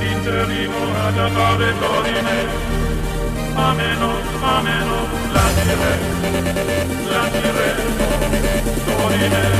interrimo ad appare dorime, ameno, ameno, lancire, lancire, dorime.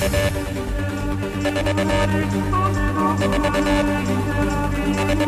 Thank you.